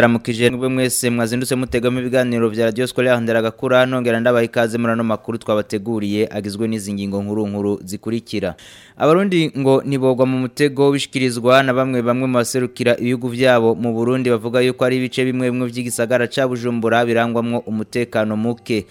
ndaramukije mwe mwese mwazindutse mutegamo ibiganiro vya Radio Scolaire Nderagakura nongera ndabaha ikaze muri ano makuru twabateguriye agizwe n'izi ngingo nkuru nkuru zikurikira abarundi ngo nibogwa mu mutego bishikirizwa na bamwe bamwe mu baserukira ibihugu byabo mu Burundi bavuga yuko ari ibice bimwe bimwe vy'igisagara ca Bujumbura birangwamwo umutekano muke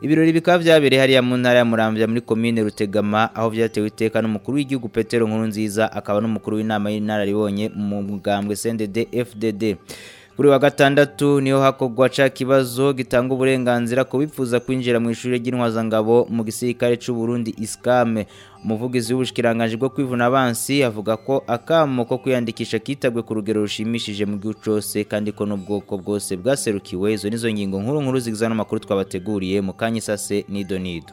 ibirori bikaba byabereye hariya mu ntara ya murambya muri komine rutegama aho byatewe iteka n'umukuru w'igihugu petero nkuru nziza akaba n'umukuru w'inama y'inararibonye mu mugambwe sendede fdd kuri wa gatandatu niho hakogwa ca kibazo gitanga uburenganzira ku bipfuza kwinjira mu ishuri ry'intwazangabo mu gisirikare cy'u Burundi iskame umuvugizi w'ubushikiranganje bwo kwivuna abansi avuga ko akamo ko kwiyandikisha kitabwe ku rugero rushimishije mu gihugu cyose kandi ko n'ubwoko bwose bwaserukiwe izo nizo ngingo nkuru nkuru zigize n'amakuru twabateguriye mu kanyisase nido nido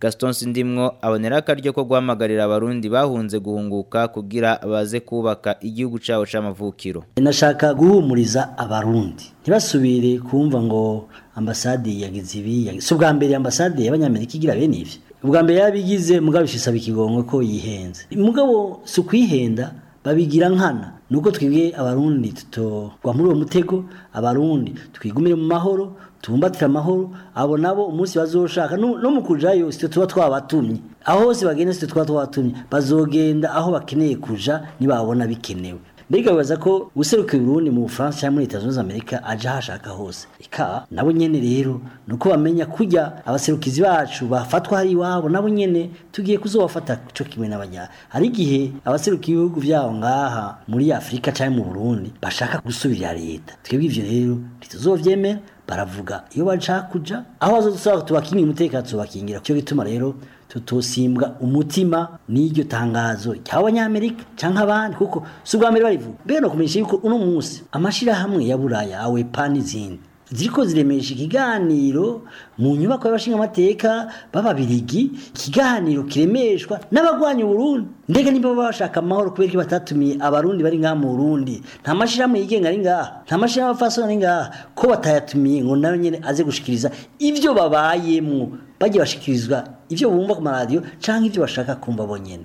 Gaston Sindimwo abonera akaryo ko guhamagarira abarundi bahunze guhunguka kugira baze kubaka igihugu cabo c'amavukiro nashaka arahumuriza abarundi ntibasubire kumva ngo ambasade yagize ibi si ubwa mbere ambasade y'abanyamerika igira bene ibyo ubwa mbere yabigize mugabo isaba ikigongo ko yihenze mugabo si ukwihenda babigira nkana nuko twebwe abarundi tutogwa muri uwo mutego abarundi twigumire mu mahoro tubumbatire amahoro abo nabo umunsi bazoshaka no mu kujayo sitwe tuba twabatumye aho hose bagenda sitwe tuba twabatumye bazogenda aho bakeneye kuja nibabona bikenewe mbega baza ko userukiye Burundi mu bufaransa cyangwa muri leta zunze amerika aje hashaka hose ika nabo nyene rero nuko bamenya kujya abaserukizi bacu bafatwa hari iwabo nabo nyene tugiye kuzobafata cyo kimwe n'abanya hari gihe abaseruka ibihugu byabo ngaha muri afurika cyangwa mu burundi bashaka gusubira leta twebwe ivyo rero ntituzovyemera baravuga iyo bashaka kuja aho bazodusaba tubakingira umutekano tubakingira cyo gituma rero tutosimbwa umutima n'iryo tangazo ry'abanyamerika cyangwa abandi kuko si ubwa mbere barivuga mbere no kumenyesha yuko uno munsi amashyirahamwe ya buraya awe n'izindi ziriko ziremesha ikiganiro mu nyubako y'abashingamateka b'ababirigi ikiganiro kiremeshwa n'abagwanya uburundi ndege niba bashaka amahoro kubera ko batatumiye abarundi bari ngaha mu burundi nta mashyirahamwe yigenga ari ngaha nta mashyirahamwe y'abafasoni ari ngaha ko batayatumiye ngo nayo nyine aze gushikiriza ibyo babayemwo bagiye bashikirizwa ibyo bumva ku maradiyo cyangwa ibyo bashaka kumva bonyine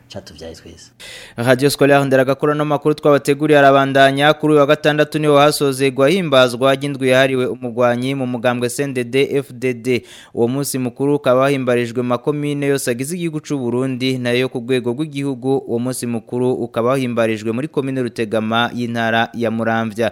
catuvyaye twese Radio Scolaire Nderagakuru no twabateguriye arabandanya kuri uyu wa gatandatu niho hasoze himbazwa gindwi yahariwe umugwanyi mu mugambwe CNDD FDD uwo munsi mukuru kabahimbarijwe makomine yose agize igihugu c'u Burundi nayo ku rwego rw'igihugu uwo munsi mukuru ukaba ukabahimbarijwe muri komine Rutegama y'intara ya Murambi mvya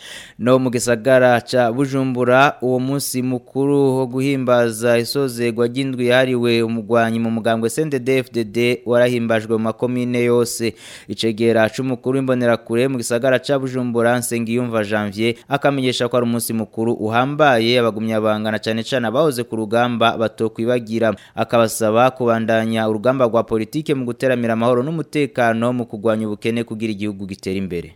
no mu gisagara ca Bujumbura uwo munsi mukuru wo guhimbaza isozerwa ry'indwi yahariwe umugwanyi mu mugambwe CNDD-FDD warahimbajwe mu makomine yose icegera c'umukuru w'imbonerakure mu gisagara ca Bujumbura Nsengiyumva Janvier akamenyesha ko ari umunsi mukuru uhambaye abagumyabanga na cane cane abahoze ku rugamba batokwibagira akabasaba kubandanya urugamba rwa politike mu guteramira amahoro n'umutekano mu kugwanya ubukene kugira igihugu gitera imbere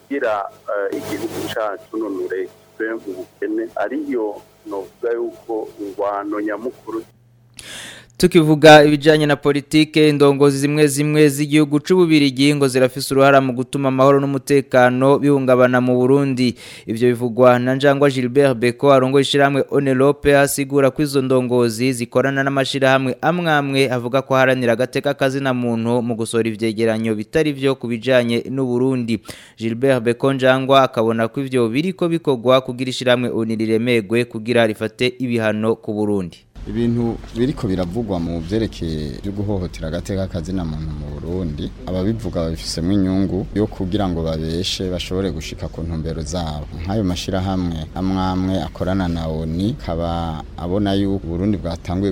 kugira ah, igihugu cyacu n'unure twe mu bukene ariyo yuko ingwano nyamukuru tukivuga ibijyanye na politiki indongozi zimwe zimwe z'igihugu cy'ububirigi ngo zirafise uruhara mu gutuma amahoro n'umutekano bihungabana mu Burundi ibyo bivugwa na njangwa Gilbert Beko arongoye ishyirahamwe Onelope asigura ko izo ndongozi zikorana n'amashyirahamwe amwe amwe avuga ko haranira agateka na muntu mu gusora ivyegeranyo bitari byo ku bijyanye n'uburundi Gilbert Beko njangwa akabona ko ibyo biriko bikorwa kugira ishyirahamwe Oniremegwe kugira rifate ibihano ku Burundi ibintu biriko biravugwa mu byerekeye byo guhohotera agateka kazina muntu mu Burundi ababivuga babifisemo inyungu yo kugira ngo babeshe bashobore gushika ku ntumbero zabo nk'ayo mashirahamwe amwamwe akorana na ONI kaba abona yuko Burundi bwatanguye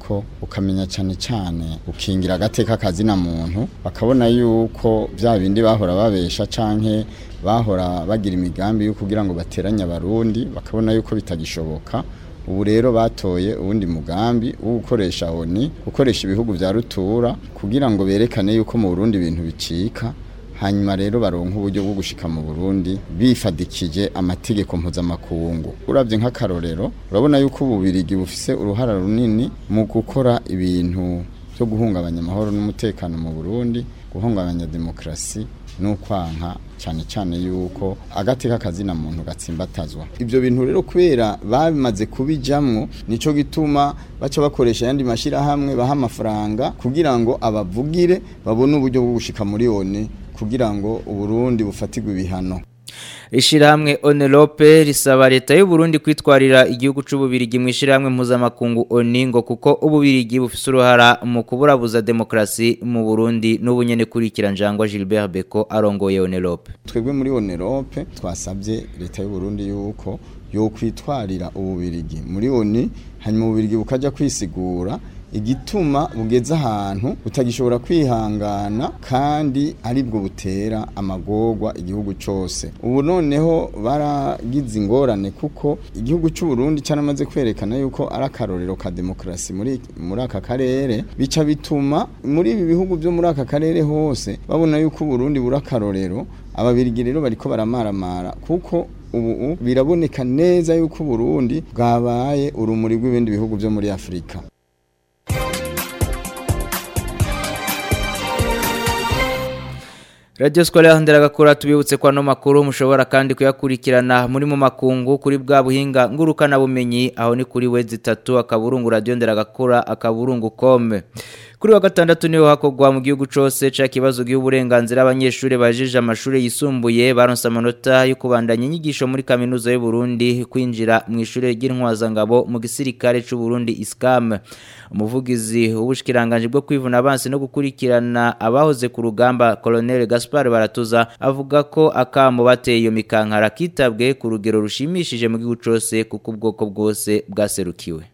ko ukamenya cyane cyane ukingira agateka kazina muntu bakabona yuko bya bindi bahora babesha canke bahora bagira imigambi yo kugira ngo bateranye abarundi bakabona yuko bitagishoboka ubu rero batoye ubundi mugambi wo gukoresha oni gukoresha ibihugu bya rutura kugira ngo berekane yuko mu Burundi ibintu bicika hanyuma rero baronka uburyo bwo gushika mu Burundi bifadikije amategeko mpuzamakungu uravye nk'akarorero urabona yuko ububirigi bufise uruhara runini mu gukora ibintu byo guhungabanya amahoro n'umutekano mu Burundi guhungabanya demokarasi ni ukwanka cyane cyane yuko agati k'akazina muntu gatsimbatazwa ibyo bintu rero kubera bamaze kubijyamo nicyo gituma baca bakoresha ayandi mashyirahamwe baha amafaranga kugira ngo abavugire babone uburyo bwo gushika muri yone kugira ngo uburundi bufatirwe ibihano Ishirahamwe Onelope risaba leta y'u Burundi kwitwarira igihugu c'ububirigi mu ishirahamwe mpuzamakungu Oningo kuko ububirigi bufise uruhara mu kuburabuza demokrasi mu Burundi n'ubunyene njangwa Gilbert Beko arongoye Onelope. Twebwe muri Onelope twasabye leta y'u Burundi yuko yo kwitwarira ububirigi muri Oni hanyuma ububirigi bukaja kwisigura igituma bugeze ahantu butagishobora kwihangana kandi aribwo butera amagorwa igihugu cyose ubu noneho baragize ingorane kuko igihugu cy'u Burundi cyaramaze kwerekana yuko ari akarorero ka demokarasi muri muri aka karere bica bituma muri ibi bihugu byo muri aka karere hose babona yuko Burundi burakarorero ababirigi rero bariko baramaramara kuko ubu biraboneka neza yuko Burundi bwabaye urumuri rw'ibindi bihugu byo muri Afurika radiyo sikoro yahanderegakura tubibutse ko ano makuru mushobora kandi kuyakurikirana muri mu makungu kuri bwa buhinga ngurukanabumenyi aho ni kuri wezi itatu akaburungu radiyo nderagakura akaburungu kome kuri wa gatandatu niho hakogwa mu gihugu cyose cya kibazo cy'uburenganzira abanyeshuri bajije amashuri yisumbuye baronse amanota yo kubandanya inyigisho muri kaminuza y'u Burundi kwinjira mu ishuri ry'intwazangabo mu gisirikare cy'u Burundi iskam umuvugizi w'ubushikiranganje bwo kwivuna abansi no gukurikirana abahoze ku rugamba Colonel Gaspard Baratuza avuga ko akamo bateye iyo mikankara kitabwe ku rugero rushimishije mu gihugu cyose kuko ubwoko bwose bwaserukiwe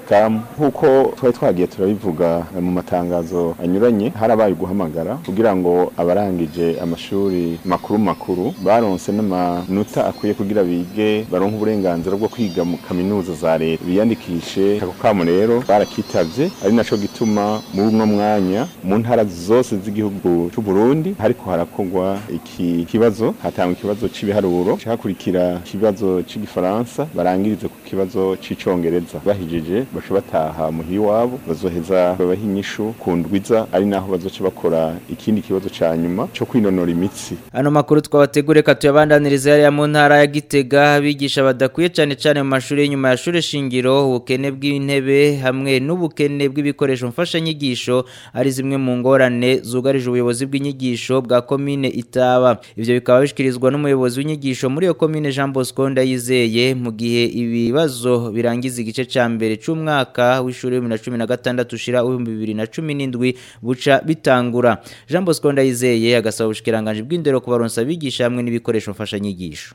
isikamu nk'uko twari twagiye turabivuga mu matangazo anyuranye harabaye guhamagara kugira ngo abarangije amashuri makuru makuru baronse n'amanota akwiye kugira bige baronse baronka uburenganzira bwo kwiga mu kaminuza za leta biyandikishe ako kamo rero barakitabye ari naco gituma muri uno mwanya mu ntara zose z'igihugu cy'u Burundi ariko harakogwa iki kibazo hatangwa ikibazo cy'ibiharuro hakurikira ikibazo cy'igifaransa barangirize ku kibazo cy'icyongereza bahijije baca bataha muhiri iwabo bazoheza babaha inyishu ku ndwiza ari naho bazoca bakora ikindi kibazo cya nyuma cyo kwinonora imitsi ano makuru twabategureka tuyabandaniriza yari ya mu ntara ya Gitega bigisha kwigisha badakwiye cyane cyane mu mashuri y'inyuma shuri shingiro ubukene bw'intebe hamwe n'ubukene bw'ibikoresho mfashanyigisho ari zimwe mu ngorane zugarije ubuyobozi bw'inyigisho bwa komine itaba ibyo bikaba bishyikirizwa n'umuyobozi w'inyigisho muri iyo komine Jean Bosco Ndayizeye mu gihe ibibazo birangiza igice cya mbere cy'umwaka w'ishuri w'ibihumbi na cumi na gatandatu ushira w'ibihumbi bibiri na cumi n'indwi buca bitangura Jean Bosco Ndayizeye agasaba ubushyikiranganji bw'indero baronsa abigisha hamwe n'ibikoresho mfashanyigisho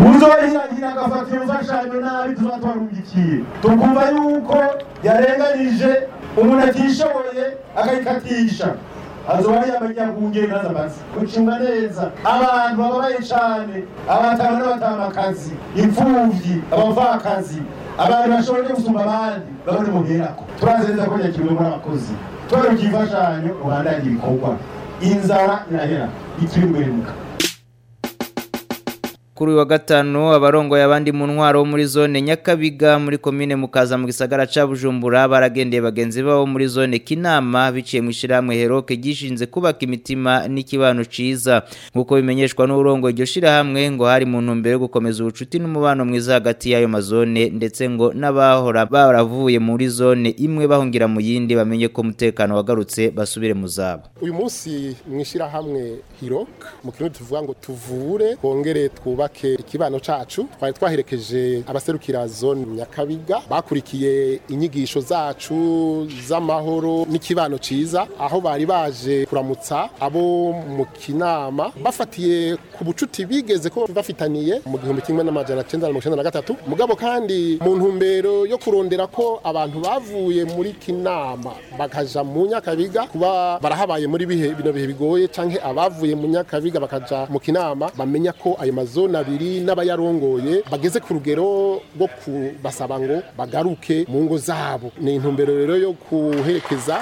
muzahirahira agafata iyo mfashanyo nabi tuzatwarungikiye tukumva yuko yarenganije umuntu atishoboye akayikatisha azobari abanyabunge nazabazi kucunga neza abantu bababaye abatanga abatanu n'abatamakazi imfuvyi abavakazi abantu bashoboye gusumba abandi babone muherako turazeza ko yakiriwe muri abakozi twaruka imfashanyo ubandanye ibikorwa inzara irahera ikiri mu kuri uyu wa gatanu abarongoye abandi mu ntwaro wo muri zone nyakabiga muri komine mukaza mu gisagara ca bujumbura baragendeye bagenzi babo muri zone kinama biciye mu ishyirahamwe heroke gishinze kubaka imitima n'ikibano cyiza nk'uko bimenyeshwa n'uburongo iryo shirahamwe ngo hari mu ntumbero yo gukomeza ubucuti n'umubano mwiza hagati y'ayo mazone ndetse ngo n'abahora baravuye muri zone imwe bahungira mu yindi bamenye ko umutekano wagarutse basubire mu zabo uyu munsi mu ishyirahamwe hiroke mu kintu tuvuga ngo tuvure twongere twubake make ikibano cacu twari twaherekeje abaserukira zone nyakabiga bakurikiye inyigisho zacu z'amahoro n'ikibano cyiza aho bari baje kuramutsa abo mu kinama bafatiye ku bucuti bigeze ko bafitaniye mu gihumbi kimwe n'amajana cenda na mirongo na gatatu mugabo kandi mu ntumbero yo kurondera ko abantu bavuye muri kinama bakaja mu nyakabiga kuba barahabaye muri bihe bino bihe bigoye canke abavuye mu nyakabiga bakaja mu kinama bamenya ko ayo mazone makumyabiri n'abayarongoye bageze ku rugero rwo kubasaba ngo bagaruke mu ngo zabo ni intumbero rero yo kuherekeza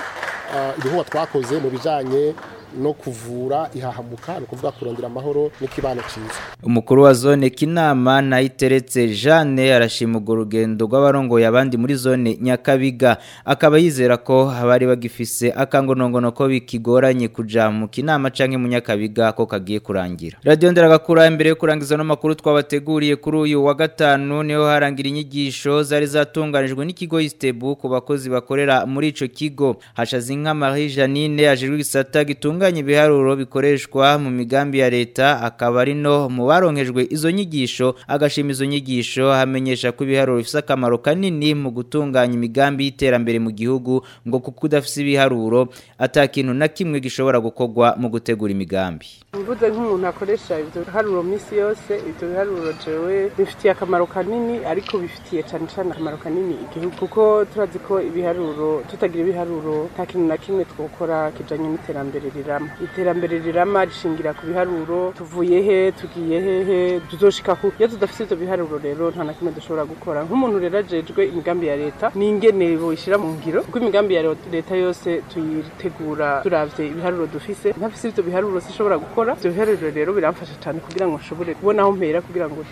ah, ibihuha twakoze mu bijyanye no kuvura ihahamuka no kuvuga kurondera amahoro n'ikibano cyiza umukuru wa zone kinama nayiteretse Jeanne arashimugura urugendo rw'abarongoye abandi muri zone Nyakabiga akaba yizera ko abari bagifise akangonongono ko bikigoranye kuja mu kinama canke mu Nyakabiga ko kagiye kurangira radio nderagakura imbere yo kurangiza no twabateguriye kuri uyu wa gatanu niho harangira inyigisho zari zatunganijwe n'ikigo Istebu ku bakozi bakorera muri icyo kigo hashazinka Marie Janine ajejwe gisata gitunga batunganya ibiharuro bikoreshwa mu migambi ya leta akaba ari no mu baronkejwe izo nyigisho agashima izo nyigisho amenyesha ko ibiharuro bifite akamaro kanini mu gutunganya imigambi y'iterambere mu gihugu ngo kuko udafite ibiharuro atakintu na kimwe gishobora gukorwa mu gutegura imigambi mvuze nk'umuntu akoresha ibyo biharuro minsi yose ibyo biharuro jewe bifitiye akamaro kanini ariko bifitiye cyane cyane akamaro kanini igihugu kuko turazi ko ibiharuro tutagira ibiharuro nta kintu na kimwe twokora kijyanye n'iterambere rira rirama iterambere rirama rishingira ku biharuro tuvuye he tugiye hehe tuzoshika ku iyo tudafite ibyo biharuro rero nta na kimwe dushobora gukora nk'umuntu rero ajejwe imigambi ya leta ni n'ingene ishyira mu ngiro kuko imigambi ya leta yose tuyitegura turavye ibiharuro dufise ntafise ibyo biharuro sishobora gukora ibyo biharuro rero biramfasha cyane kugira ngo nshobore kubona aho mpera kugira ngo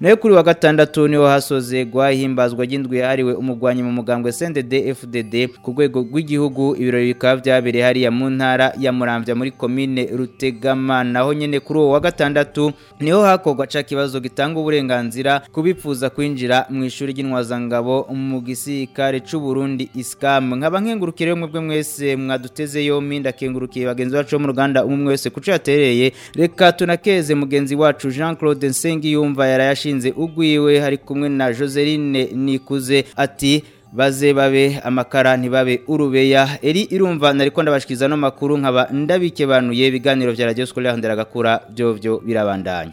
nayo kuri wa gatandatu niho hasoze gwahimbazwa ry'indwi yahariwe umugwanyi mu mugambwe CNDD FDD ku rwego rw'igihugu ibirori bikaba byabereye hariya mu ntara ya Muramvya muri komine Rute kwegama naho nyine kuri uwo wa gatandatu niho hakorwa cya kibazo gitanga uburenganzira ku kwinjira mu ishuri ry'intwazangabo mu gisirikare cy'u Burundi isikamu nkaba nkengurukire mwebwe mwese mwaduteze yombi ndakengurukiye bagenzi bacu bo mu ruganda umwe wese kuco yatereye reka tunakeze mugenzi wacu Jean Claude Nsengiyumva yarayashinze ugwiwe hari kumwe na Joseline Nikuze ati baze babe amakara ntibabe urubeya eri irumva nariko ndabashikiza no makuru nkaba ndabikebanuye ibiganiro bya radio scolaire nderagakura byo byo birabandanya